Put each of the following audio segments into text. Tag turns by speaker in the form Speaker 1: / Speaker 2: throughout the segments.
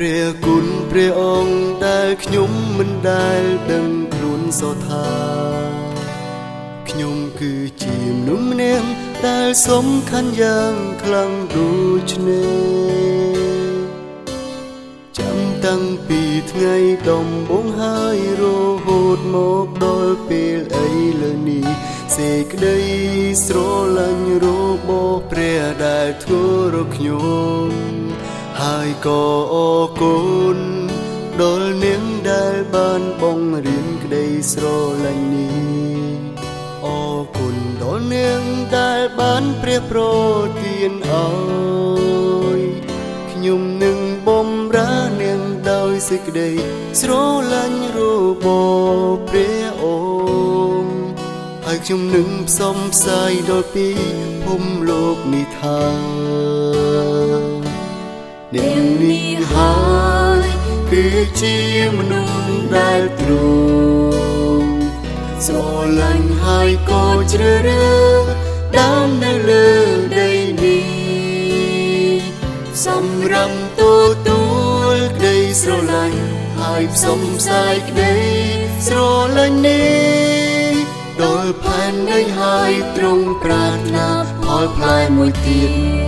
Speaker 1: ព្រះគុណព្រះអង្គដែលខ្ញុំមិនដែលដឹងខ្លួនសោថាខ្ញុំគឺជាមនុស្សម្នាក់ដែលសំខាន់យ៉ាងខ្លាំងដូចនេះចាំតាំងពីថ្ងៃដំបូងហើយរហូតមកដល់ពេលអីលើនេះសេចក្តីស្រឡាញ់របស់ព្រះដែលធ្វើរកខ្ញុំ ហើយក៏អរគុណដល់នាងដែលបានបងរៀនក្តីស្រឡាញ់នេះអរគុណដល់នាងដែលបានព្រះប្រទានអើយខ្ញុំនឹងបំរើនាងដោយសេចក្តីស្រឡាញ់របស់ព្រះអង្គហើយខ្ញុំនឹងផ្សំផ្សាយដល់ពីភពលោកនេះថា គឺជាមនុស្សដែលទ្រង់ស្រឡាញ់ហើយក៏ជ្រើសរើសដើមនៅលើដីនេះសម្រាប់ទទួលក្តីស្រឡាញ់ហើយផ្សំផ្សាយក្តីស្រឡាញ់នេះដល់ផែនដីហើយទ្រង់ប្រាថ្នាផលផ្លែមួយទៀត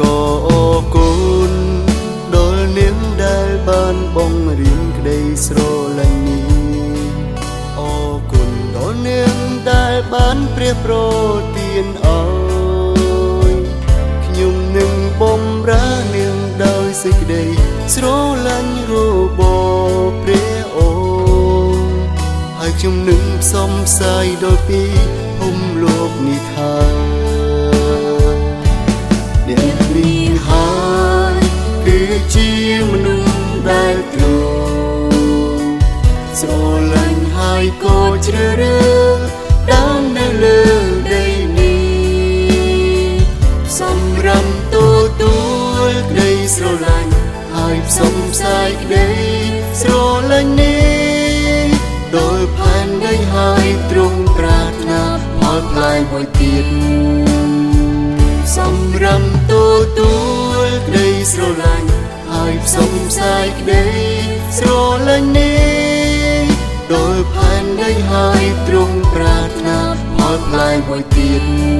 Speaker 1: ក៏អរគុណដល់នាងដែលបានបងរៀនក្តីស្រឡាញ់នេះអរគុណដល់នាងដែលបានព្រះប្រទានអើយខ្ញុំនឹងបំរើនាងដោយសេចក្តីស្រឡាញ់របស់ព្រះអង្គហើយខ្ញុំនឹងផ្សំផ្សាយដល់ពីភពលោកនេះថា ជាមនុស្សដែលទ្រង់ស្រឡាញ់ហើយក៏ជ្រើសរើសដើមនៅលើដីនេះសម្រាប់ទទួលក្តីស្រឡាញ់ហើយផ្សំផ្សាយក្តីស្រឡាញ់នេះដោយផែនដីហើយទ្រង់ប្រាថ្នាផលផ្លែមួយទៀតសម្រាប់ទទួលក្តីស្រឡាញ់ហើយផ្សំផ្សាយក្តីស្រឡាញ់នេះដោយផែនដីហើយទ្រង់ប្រាថ្នាផលផ្លែមួយទៀត